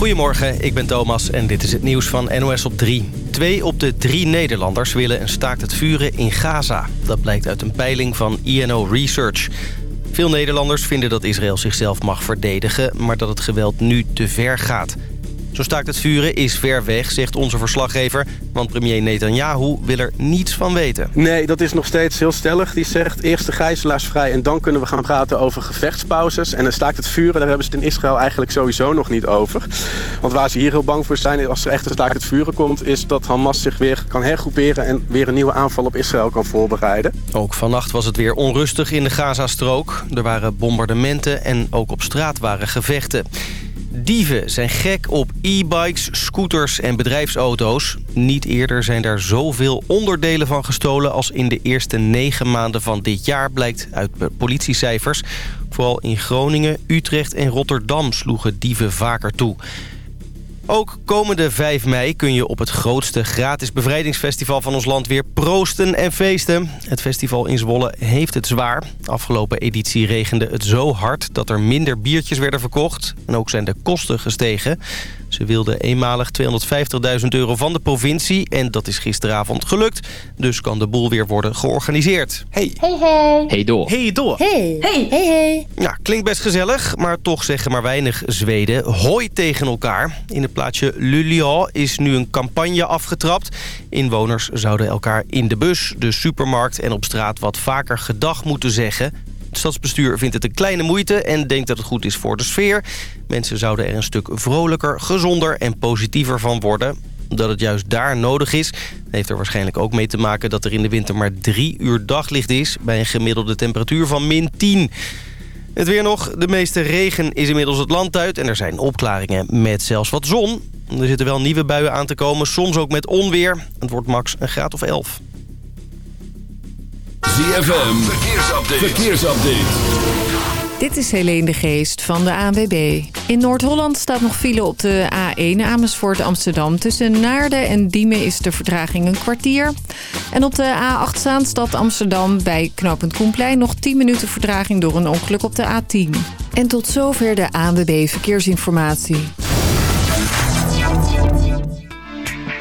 Goedemorgen, ik ben Thomas en dit is het nieuws van NOS op 3. Twee op de drie Nederlanders willen een staakt het vuren in Gaza. Dat blijkt uit een peiling van INO Research. Veel Nederlanders vinden dat Israël zichzelf mag verdedigen... maar dat het geweld nu te ver gaat. Zo staakt het vuren is ver weg, zegt onze verslaggever. Want premier Netanyahu wil er niets van weten. Nee, dat is nog steeds heel stellig. Die zegt eerst de gijzelaars vrij en dan kunnen we gaan praten over gevechtspauzes. En dan staakt het vuren, daar hebben ze het in Israël eigenlijk sowieso nog niet over. Want waar ze hier heel bang voor zijn als er echt een staakt het vuren komt... is dat Hamas zich weer kan hergroeperen en weer een nieuwe aanval op Israël kan voorbereiden. Ook vannacht was het weer onrustig in de Gazastrook. Er waren bombardementen en ook op straat waren gevechten. Dieven zijn gek op e-bikes, scooters en bedrijfsauto's. Niet eerder zijn daar zoveel onderdelen van gestolen... als in de eerste negen maanden van dit jaar, blijkt uit politiecijfers. Vooral in Groningen, Utrecht en Rotterdam sloegen dieven vaker toe. Ook komende 5 mei kun je op het grootste gratis bevrijdingsfestival van ons land weer proosten en feesten. Het festival in Zwolle heeft het zwaar. Afgelopen editie regende het zo hard dat er minder biertjes werden verkocht. En ook zijn de kosten gestegen. Ze wilden eenmalig 250.000 euro van de provincie en dat is gisteravond gelukt. Dus kan de boel weer worden georganiseerd. Hey. Hey, hey. Hey, door. Hey, door. Hey. Hey, hey, hey. Ja, klinkt best gezellig, maar toch zeggen maar weinig Zweden hoi tegen elkaar. In het plaatsje Luleå is nu een campagne afgetrapt. Inwoners zouden elkaar in de bus, de supermarkt en op straat wat vaker gedag moeten zeggen. Het stadsbestuur vindt het een kleine moeite en denkt dat het goed is voor de sfeer. Mensen zouden er een stuk vrolijker, gezonder en positiever van worden. Dat het juist daar nodig is, heeft er waarschijnlijk ook mee te maken... dat er in de winter maar drie uur daglicht is... bij een gemiddelde temperatuur van min 10. Het weer nog. De meeste regen is inmiddels het land uit... en er zijn opklaringen met zelfs wat zon. Er zitten wel nieuwe buien aan te komen, soms ook met onweer. Het wordt max een graad of 11. ZFM, verkeersupdate. verkeersupdate. Dit is Helene de Geest van de ANWB. In Noord-Holland staat nog file op de A1 Amersfoort Amsterdam. Tussen Naarden en Diemen is de vertraging een kwartier. En op de A8 Zaanstad Amsterdam bij knooppunt Koenplein... nog 10 minuten vertraging door een ongeluk op de A10. En tot zover de ANWB Verkeersinformatie.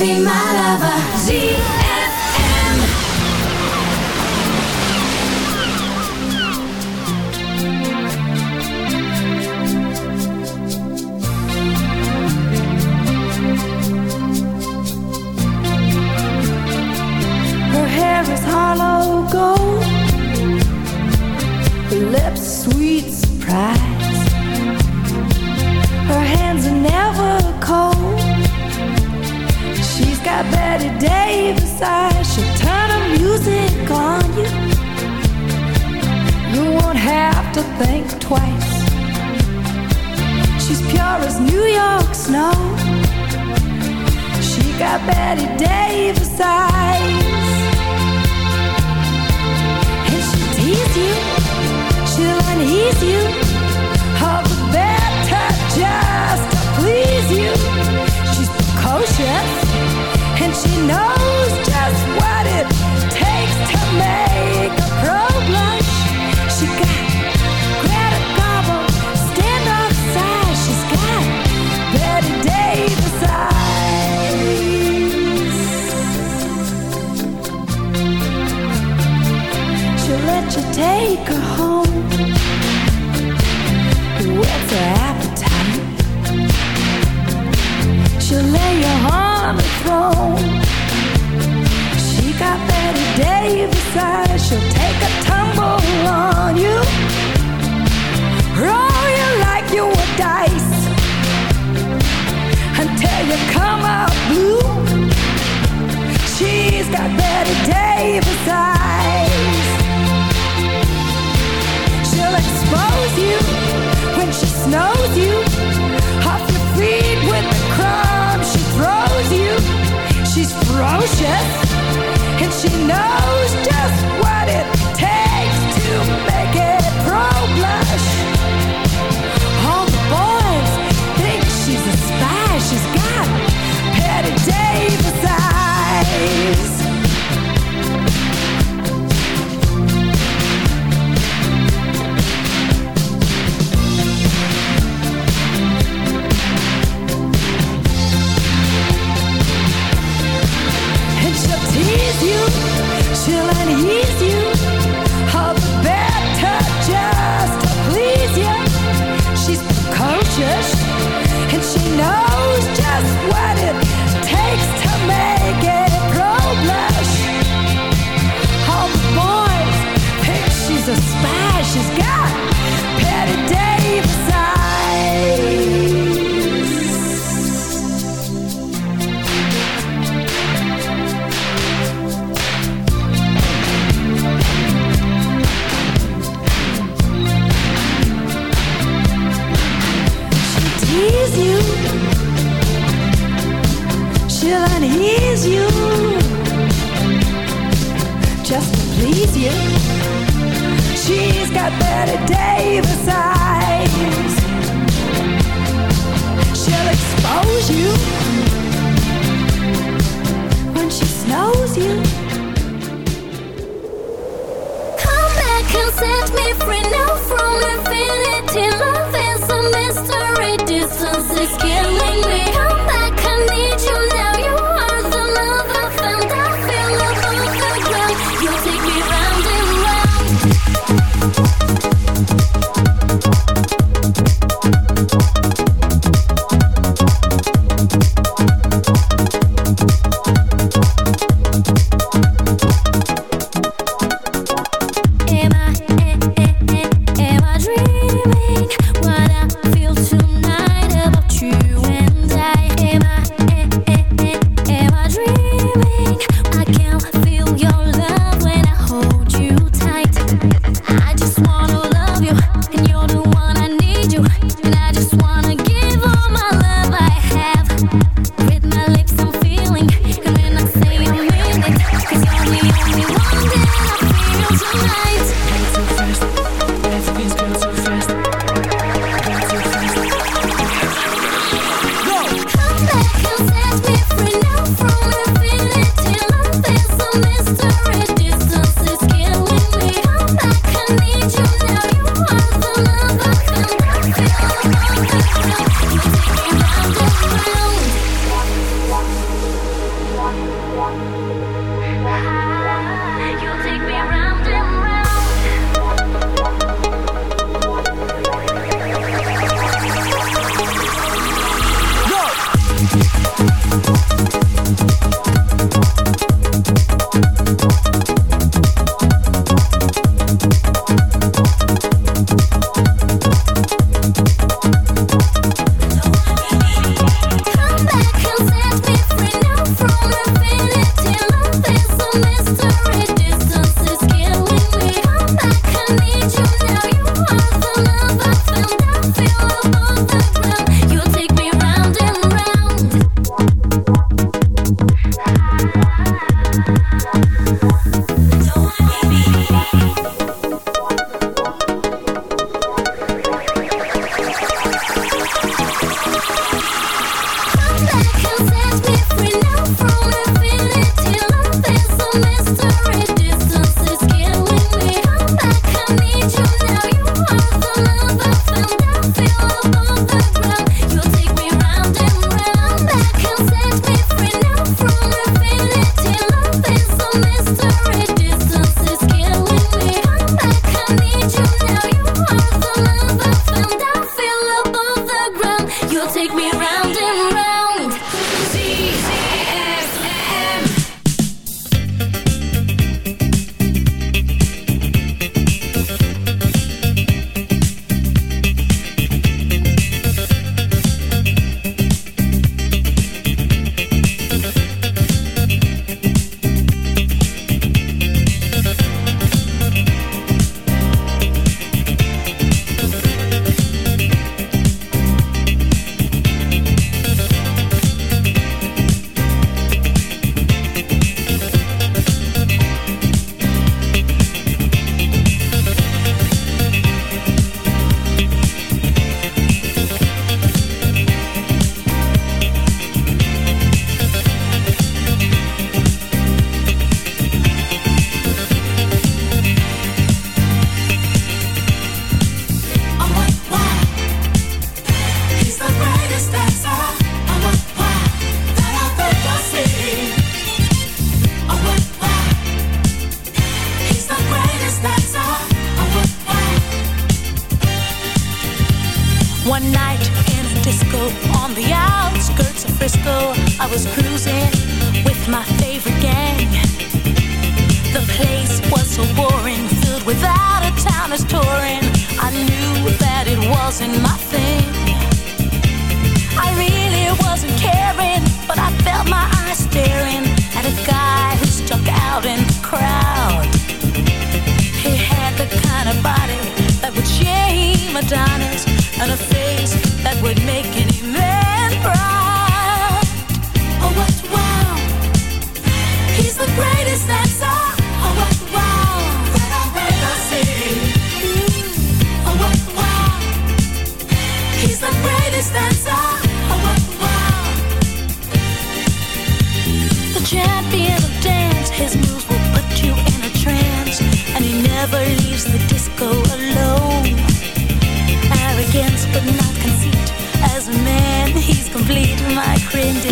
be my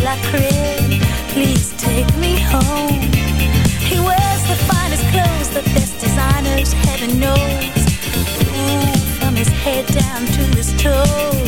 la crib. Please take me home. He wears the finest clothes, the best designers, heaven knows. Ooh, from his head down to his toes.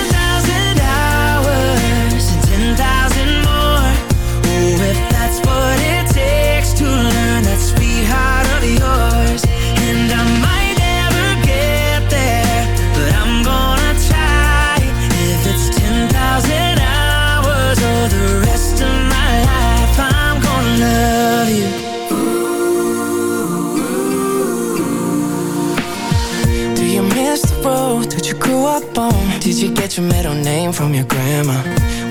you get your middle name from your grandma?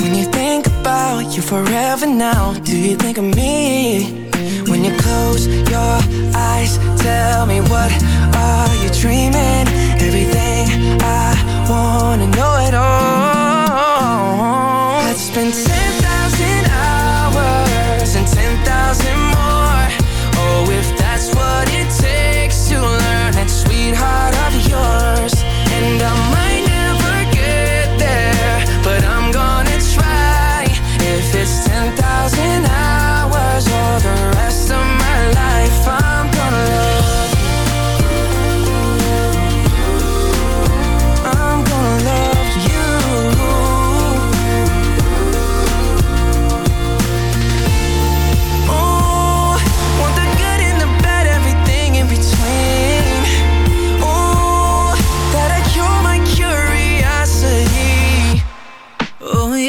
When you think about you forever now, do you think of me? When you close your eyes, tell me what are you dreaming? Everything I wanna know it all. I'd spend 10,000 hours and 10,000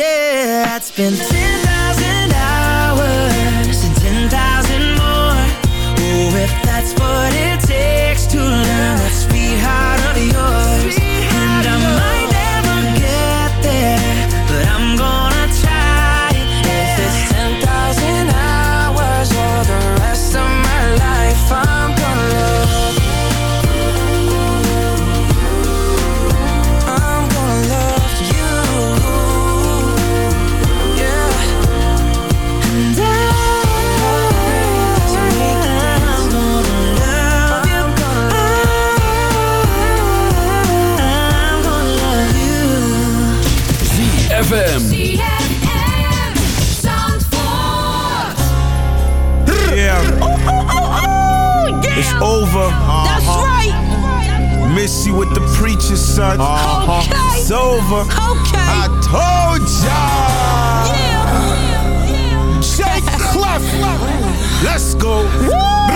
yeah, it's been 10 such. Uh-huh. Okay. It's over. Okay. I told y'all. Yeah. yeah. yeah. Shake Clef. Let's go.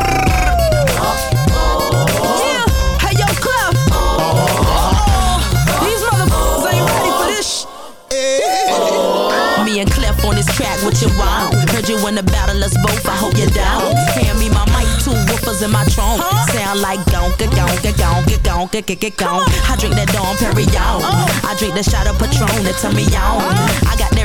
on this track with your wild you in the battle, us both, I hope you're down. Hand me my mic, two woofers in my trunk. Sound like gonka, gonka, gonka, gonka, gonka, gonka. I drink that Dom Perignon. Oh. I drink the shot of Patron that turn me on. I got that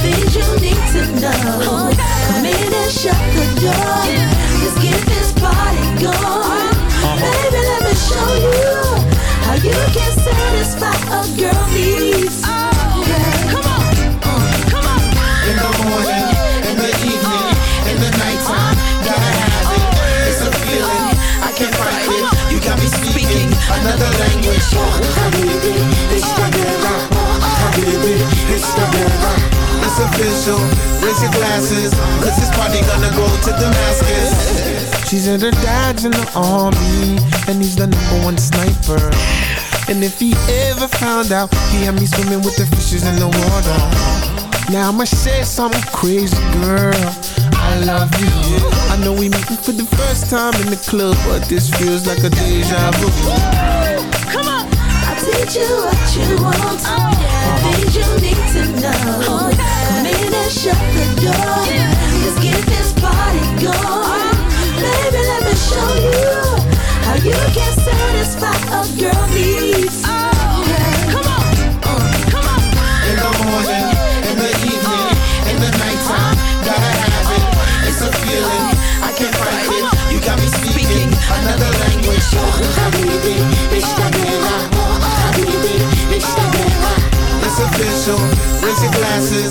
things you need to know. Come in and shut the door. Let's get this party going. Baby, let me show you how you can satisfy a needs. Yeah. Come on, come on In the morning, in the evening, in the nighttime, gotta have it. It's a feeling I it. Official, raise your glasses, cause this party gonna go to Damascus. She said her dad's in the army, and he's the number one sniper. And if he ever found out, he had me swimming with the fishes in the water. Now I'ma say something crazy, girl. I love you. I know we meeting for the first time in the club, but this feels like a deja vu. Come on. I'll teach you what you want uh-huh. and things you need to know. In and shut the door. Let's get this party going. Baby, let me show you how you can satisfy a girl needs. Yeah. Come on. come on. In the morning, in the evening, uh, in the nighttime, uh, gotta uh, have it. It's a feeling, I can't fight it. You got me speaking another language. Habibi, it's the guerra. Habibi, it's the guerra. It's official, raise your glasses,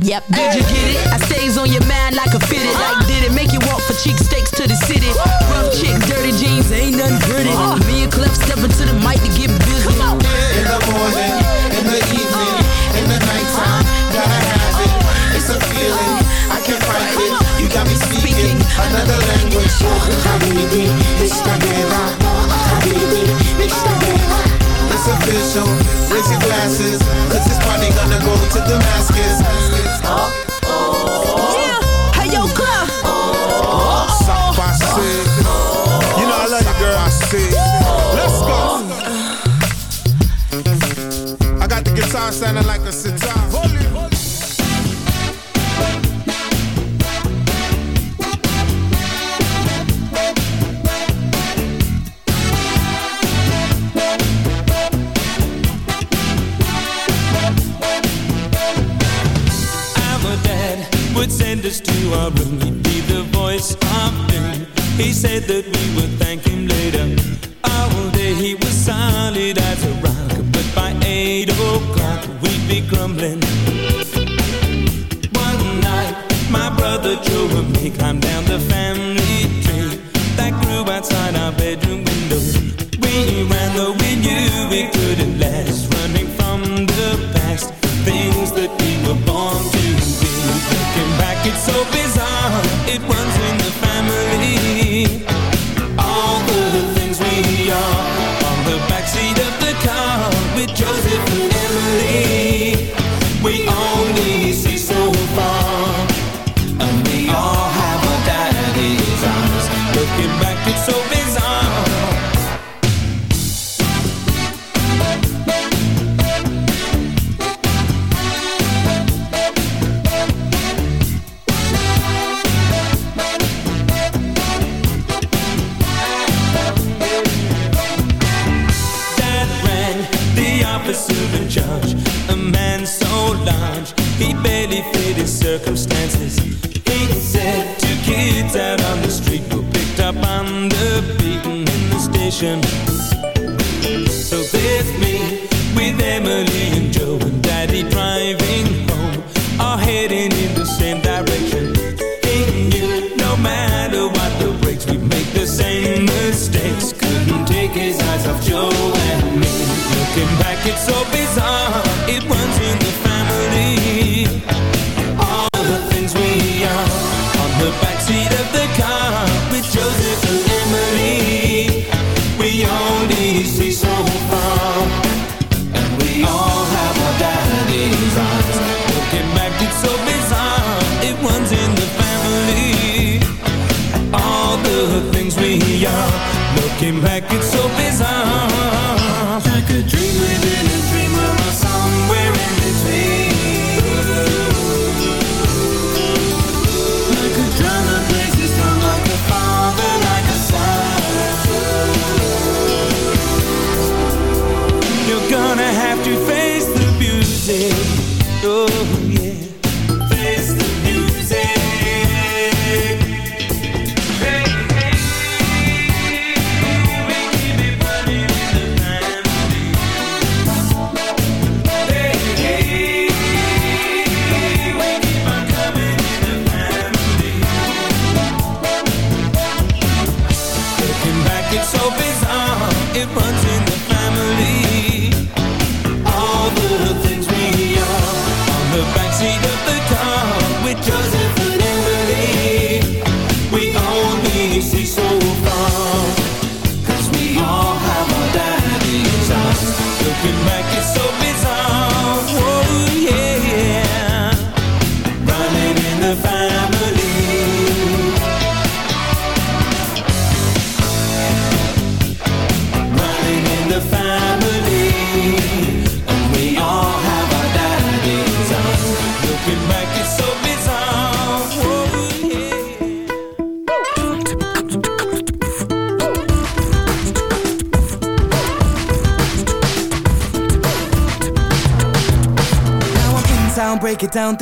Yep, yep. Did you get it? I stays on your mind like a fitted. Uh-huh. Like did it make you walk for cheek steaks to the city? Rough chick, dirty jeans, ain't nothing pretty. Uh-huh. Me and Clef stepping to the mic to get go to Damascus. Yeah, hey yo, Clef. You know I love you, girl. Let's go. Uh. I got the guitar sounding like a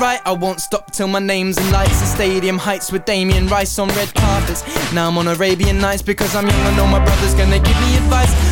right I won't stop till my name's in lights. The stadium heights with Damien Rice on red carpets. Now I'm on Arabian Nights because I'm young I know my brother's gonna give me advice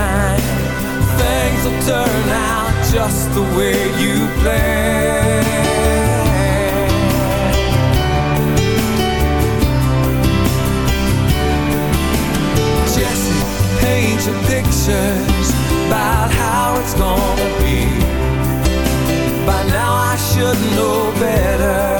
time. Things will turn out just the way you planned. Just paint pictures About how it's gonna be. By now I should know better.